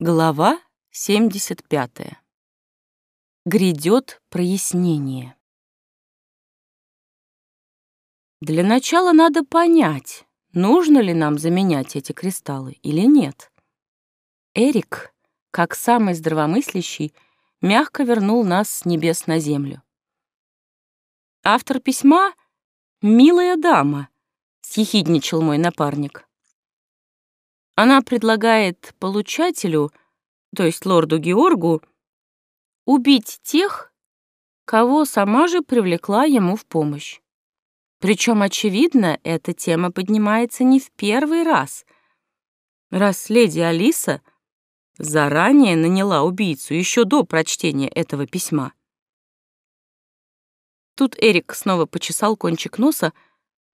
Глава 75. Грядет прояснение. Для начала надо понять, нужно ли нам заменять эти кристаллы или нет. Эрик, как самый здравомыслящий, мягко вернул нас с небес на землю. Автор письма — милая дама, съехидничал мой напарник. Она предлагает получателю, то есть лорду Георгу, убить тех, кого сама же привлекла ему в помощь. Причем, очевидно, эта тема поднимается не в первый раз, раз леди Алиса заранее наняла убийцу еще до прочтения этого письма. Тут Эрик снова почесал кончик носа,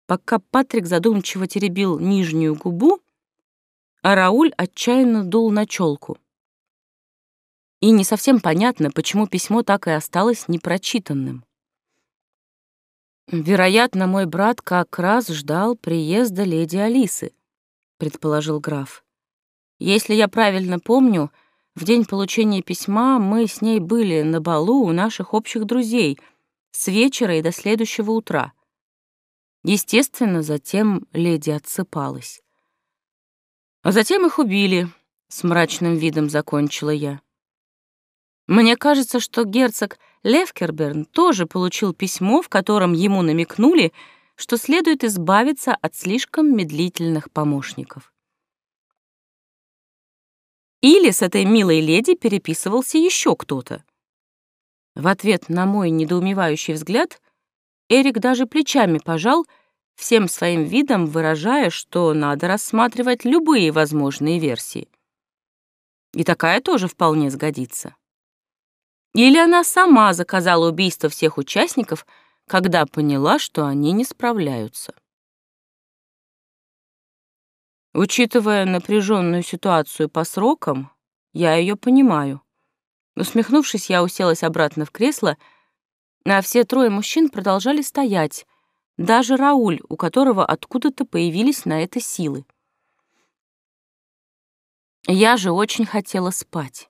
пока Патрик задумчиво теребил нижнюю губу а Рауль отчаянно дул на челку. И не совсем понятно, почему письмо так и осталось непрочитанным. «Вероятно, мой брат как раз ждал приезда леди Алисы», — предположил граф. «Если я правильно помню, в день получения письма мы с ней были на балу у наших общих друзей с вечера и до следующего утра. Естественно, затем леди отсыпалась. А затем их убили, с мрачным видом закончила я. Мне кажется, что герцог Левкерберн тоже получил письмо, в котором ему намекнули, что следует избавиться от слишком медлительных помощников. Или с этой милой леди переписывался еще кто-то. В ответ на мой недоумевающий взгляд Эрик даже плечами пожал — всем своим видом выражая, что надо рассматривать любые возможные версии. И такая тоже вполне сгодится. Или она сама заказала убийство всех участников, когда поняла, что они не справляются. Учитывая напряженную ситуацию по срокам, я ее понимаю. Усмехнувшись, я уселась обратно в кресло, а все трое мужчин продолжали стоять, даже Рауль, у которого откуда-то появились на это силы. Я же очень хотела спать.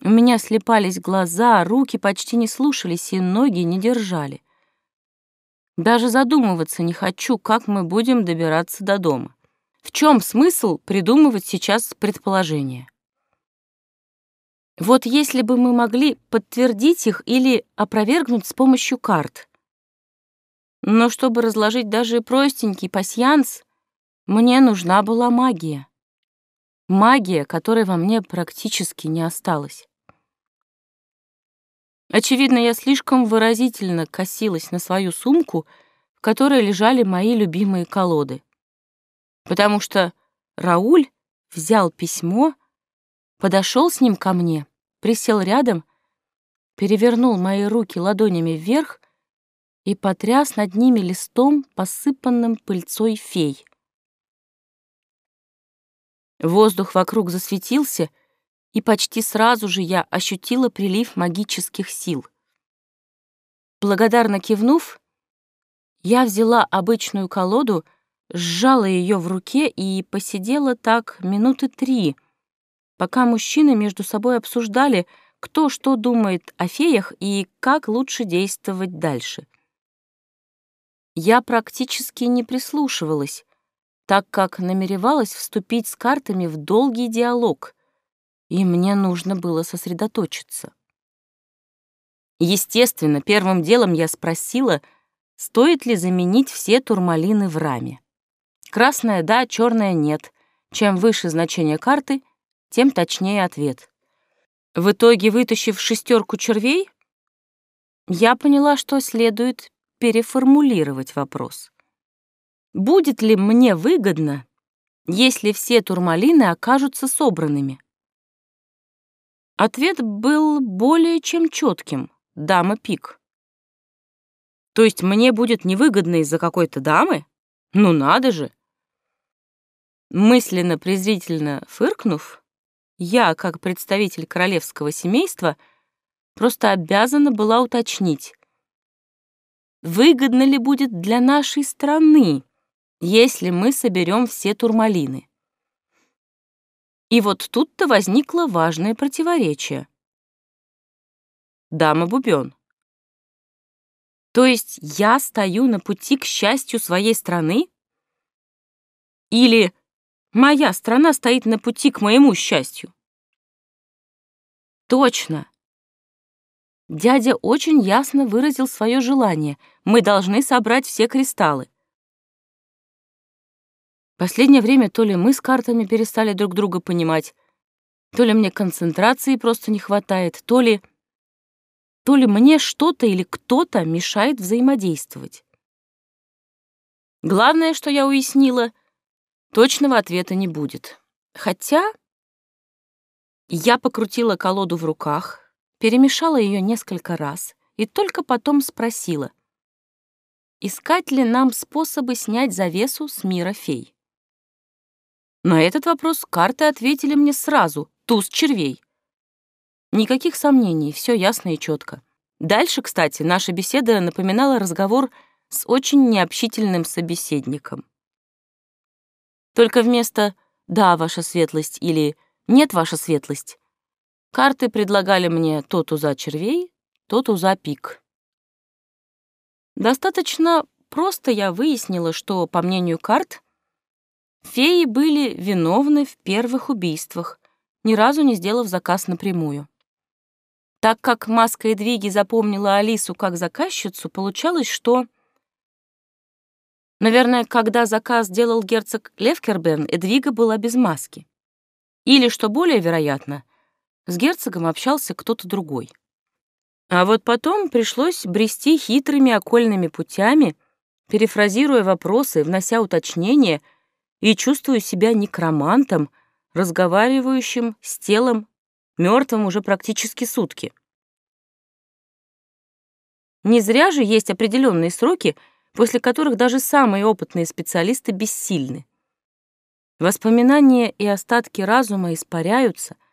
У меня слепались глаза, руки почти не слушались и ноги не держали. Даже задумываться не хочу, как мы будем добираться до дома. В чем смысл придумывать сейчас предположения? Вот если бы мы могли подтвердить их или опровергнуть с помощью карт. Но чтобы разложить даже простенький пасьянс, мне нужна была магия. Магия, которой во мне практически не осталось. Очевидно, я слишком выразительно косилась на свою сумку, в которой лежали мои любимые колоды. Потому что Рауль взял письмо, подошел с ним ко мне, присел рядом, перевернул мои руки ладонями вверх и потряс над ними листом, посыпанным пыльцой фей. Воздух вокруг засветился, и почти сразу же я ощутила прилив магических сил. Благодарно кивнув, я взяла обычную колоду, сжала ее в руке и посидела так минуты три, пока мужчины между собой обсуждали, кто что думает о феях и как лучше действовать дальше я практически не прислушивалась, так как намеревалась вступить с картами в долгий диалог, и мне нужно было сосредоточиться. Естественно, первым делом я спросила, стоит ли заменить все турмалины в раме. Красная — да, черная — нет. Чем выше значение карты, тем точнее ответ. В итоге, вытащив шестерку червей, я поняла, что следует переформулировать вопрос. Будет ли мне выгодно, если все турмалины окажутся собранными? Ответ был более чем четким. Дама пик. То есть мне будет невыгодно из-за какой-то дамы? Ну надо же! Мысленно презрительно фыркнув, я, как представитель королевского семейства, просто обязана была уточнить, выгодно ли будет для нашей страны, если мы соберем все турмалины. И вот тут-то возникло важное противоречие. Дама Бубен. То есть я стою на пути к счастью своей страны? Или моя страна стоит на пути к моему счастью? Точно. Дядя очень ясно выразил свое желание. Мы должны собрать все кристаллы. Последнее время то ли мы с картами перестали друг друга понимать, то ли мне концентрации просто не хватает, то ли... то ли мне что-то или кто-то мешает взаимодействовать. Главное, что я уяснила, точного ответа не будет. Хотя я покрутила колоду в руках, перемешала ее несколько раз и только потом спросила, искать ли нам способы снять завесу с мира фей. На этот вопрос карты ответили мне сразу, туз червей. Никаких сомнений, все ясно и четко. Дальше, кстати, наша беседа напоминала разговор с очень необщительным собеседником. Только вместо «да, ваша светлость» или «нет, ваша светлость» Карты предлагали мне то туза червей, то туза пик. Достаточно просто я выяснила, что, по мнению карт, феи были виновны в первых убийствах, ни разу не сделав заказ напрямую. Так как Маска Эдвиги запомнила Алису как заказчицу, получалось, что... Наверное, когда заказ делал герцог Левкерберн, Эдвига была без маски. Или, что более вероятно, с герцогом общался кто-то другой. А вот потом пришлось брести хитрыми окольными путями, перефразируя вопросы, внося уточнения, и чувствую себя некромантом, разговаривающим с телом, мертвым уже практически сутки. Не зря же есть определенные сроки, после которых даже самые опытные специалисты бессильны. Воспоминания и остатки разума испаряются —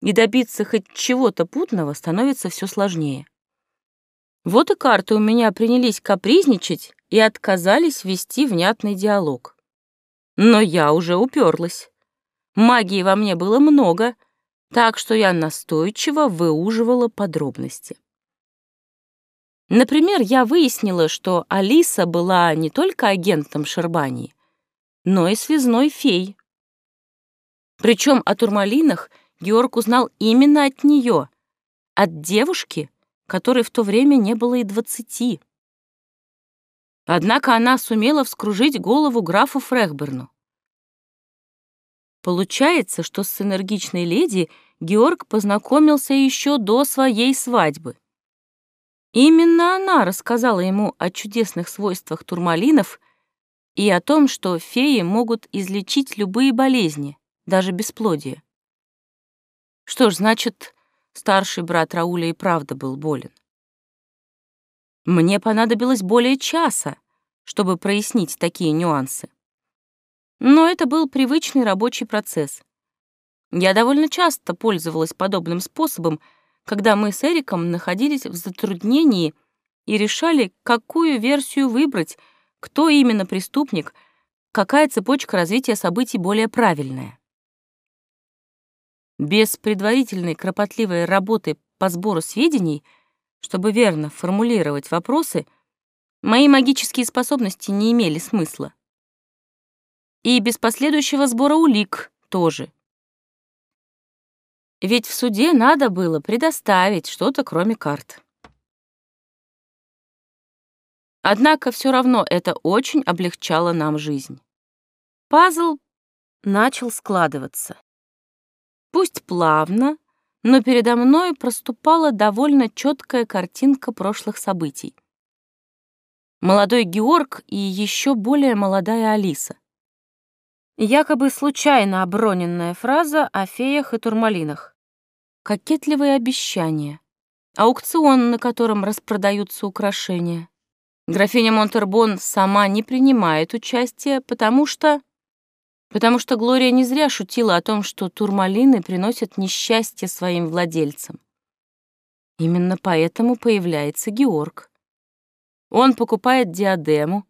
и добиться хоть чего-то путного становится все сложнее. Вот и карты у меня принялись капризничать и отказались вести внятный диалог. Но я уже уперлась. Магии во мне было много, так что я настойчиво выуживала подробности. Например, я выяснила, что Алиса была не только агентом Шербании, но и связной фей. Причем о турмалинах — Георг узнал именно от нее, от девушки, которой в то время не было и двадцати. Однако она сумела вскружить голову графу Фрехберну. Получается, что с энергичной леди Георг познакомился еще до своей свадьбы. Именно она рассказала ему о чудесных свойствах турмалинов и о том, что феи могут излечить любые болезни, даже бесплодие. Что ж, значит, старший брат Рауля и правда был болен. Мне понадобилось более часа, чтобы прояснить такие нюансы. Но это был привычный рабочий процесс. Я довольно часто пользовалась подобным способом, когда мы с Эриком находились в затруднении и решали, какую версию выбрать, кто именно преступник, какая цепочка развития событий более правильная. Без предварительной кропотливой работы по сбору сведений, чтобы верно формулировать вопросы, мои магические способности не имели смысла. И без последующего сбора улик тоже. Ведь в суде надо было предоставить что-то, кроме карт. Однако все равно это очень облегчало нам жизнь. Пазл начал складываться. Пусть плавно, но передо мной проступала довольно четкая картинка прошлых событий. Молодой Георг и еще более молодая Алиса. Якобы случайно оброненная фраза о феях и турмалинах. Кокетливые обещания. Аукцион, на котором распродаются украшения. Графиня Монтербон сама не принимает участия, потому что потому что Глория не зря шутила о том, что турмалины приносят несчастье своим владельцам. Именно поэтому появляется Георг. Он покупает диадему,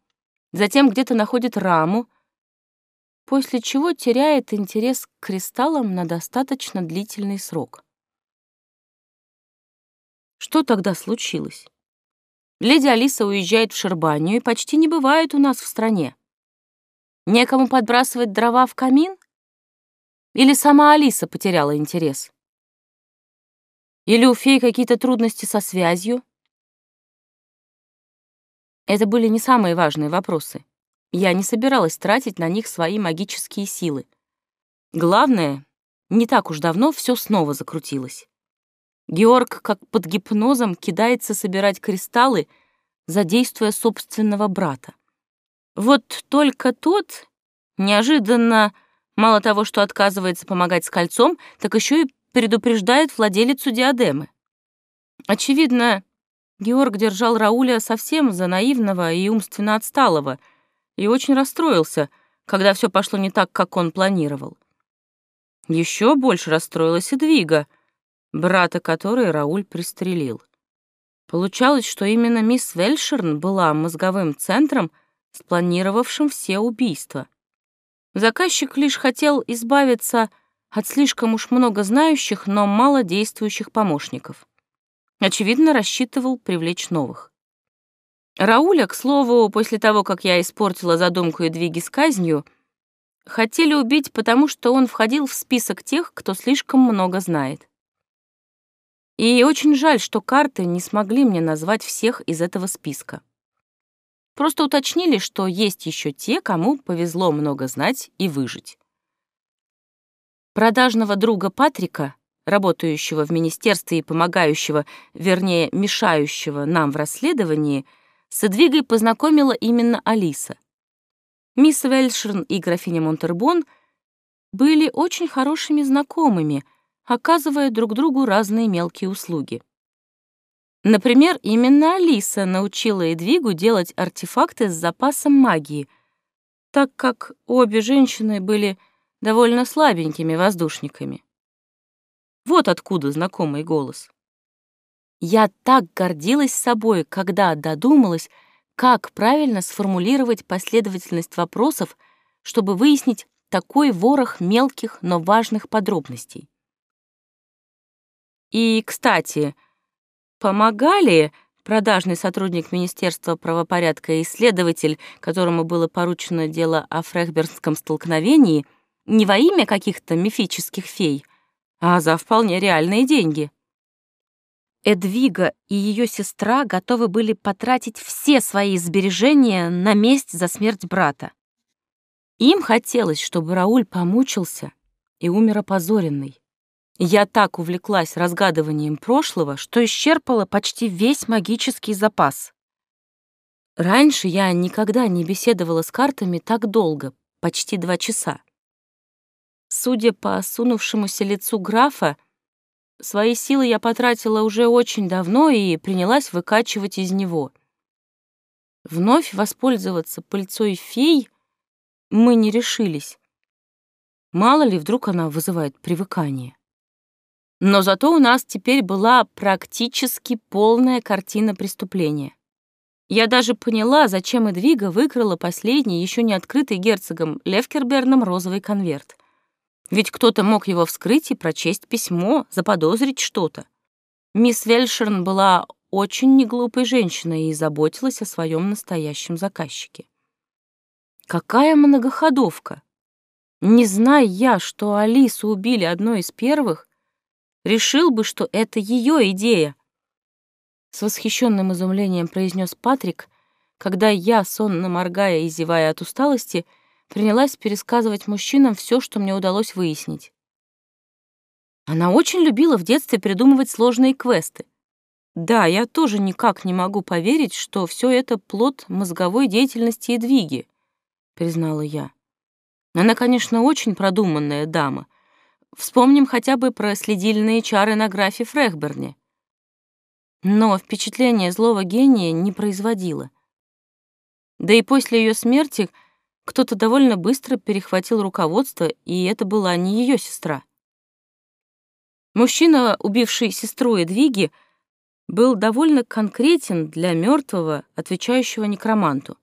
затем где-то находит раму, после чего теряет интерес к кристаллам на достаточно длительный срок. Что тогда случилось? Леди Алиса уезжает в Шербанию и почти не бывает у нас в стране. Некому подбрасывать дрова в камин? Или сама Алиса потеряла интерес? Или у феи какие-то трудности со связью? Это были не самые важные вопросы. Я не собиралась тратить на них свои магические силы. Главное, не так уж давно все снова закрутилось. Георг, как под гипнозом, кидается собирать кристаллы, задействуя собственного брата. Вот только тот неожиданно, мало того, что отказывается помогать с кольцом, так еще и предупреждает владелицу диадемы. Очевидно, Георг держал Рауля совсем за наивного и умственно отсталого и очень расстроился, когда все пошло не так, как он планировал. Еще больше расстроилась и Двига, брата которой Рауль пристрелил. Получалось, что именно мисс Вельшерн была мозговым центром, спланировавшим все убийства. Заказчик лишь хотел избавиться от слишком уж много знающих, но мало действующих помощников. Очевидно, рассчитывал привлечь новых. Рауля, к слову, после того, как я испортила задумку и двиги с казнью, хотели убить, потому что он входил в список тех, кто слишком много знает. И очень жаль, что карты не смогли мне назвать всех из этого списка. Просто уточнили, что есть еще те, кому повезло много знать и выжить. Продажного друга Патрика работающего в министерстве и помогающего, вернее, мешающего нам в расследовании, с Эдвигой познакомила именно Алиса. Мисс Вельшерн и графиня Монтербон были очень хорошими знакомыми, оказывая друг другу разные мелкие услуги. Например, именно Алиса научила Эдвигу делать артефакты с запасом магии, так как обе женщины были довольно слабенькими воздушниками. Вот откуда знакомый голос. Я так гордилась собой, когда додумалась, как правильно сформулировать последовательность вопросов, чтобы выяснить такой ворох мелких, но важных подробностей. И, кстати, помогали продажный сотрудник Министерства правопорядка и исследователь, которому было поручено дело о фрехбергском столкновении, не во имя каких-то мифических фей, а за вполне реальные деньги. Эдвига и ее сестра готовы были потратить все свои сбережения на месть за смерть брата. Им хотелось, чтобы Рауль помучился и умер опозоренный. Я так увлеклась разгадыванием прошлого, что исчерпала почти весь магический запас. Раньше я никогда не беседовала с картами так долго, почти два часа. Судя по осунувшемуся лицу графа, свои силы я потратила уже очень давно и принялась выкачивать из него. Вновь воспользоваться пыльцой фей мы не решились. Мало ли, вдруг она вызывает привыкание. Но зато у нас теперь была практически полная картина преступления. Я даже поняла, зачем Эдвига выкрала последний, еще не открытый герцогом Левкерберном розовый конверт. Ведь кто-то мог его вскрыть и прочесть письмо, заподозрить что-то. Мисс Вельшерн была очень неглупой женщиной и заботилась о своем настоящем заказчике. Какая многоходовка! Не зная я, что Алису убили одной из первых, решил бы, что это ее идея. С восхищенным изумлением произнес Патрик, когда я, сонно моргая и зевая от усталости, принялась пересказывать мужчинам все, что мне удалось выяснить. Она очень любила в детстве придумывать сложные квесты. Да, я тоже никак не могу поверить, что все это плод мозговой деятельности и двиги, признала я. Она, конечно, очень продуманная дама. Вспомним хотя бы про следильные чары на графе Фрехберне. Но впечатление злого гения не производила. Да и после ее смерти — кто-то довольно быстро перехватил руководство, и это была не ее сестра. Мужчина, убивший сестру Эдвиги, был довольно конкретен для мертвого, отвечающего некроманту.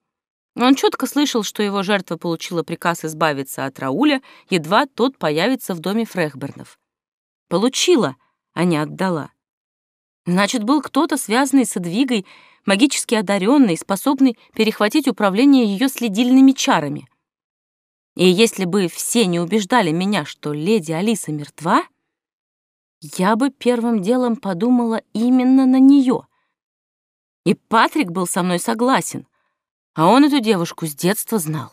Он четко слышал, что его жертва получила приказ избавиться от Рауля, едва тот появится в доме Фрехбернов. Получила, а не отдала. Значит, был кто-то, связанный с Эдвигой, магически одаренный, способный перехватить управление ее следильными чарами. И если бы все не убеждали меня, что леди Алиса мертва, я бы первым делом подумала именно на нее. И Патрик был со мной согласен, а он эту девушку с детства знал.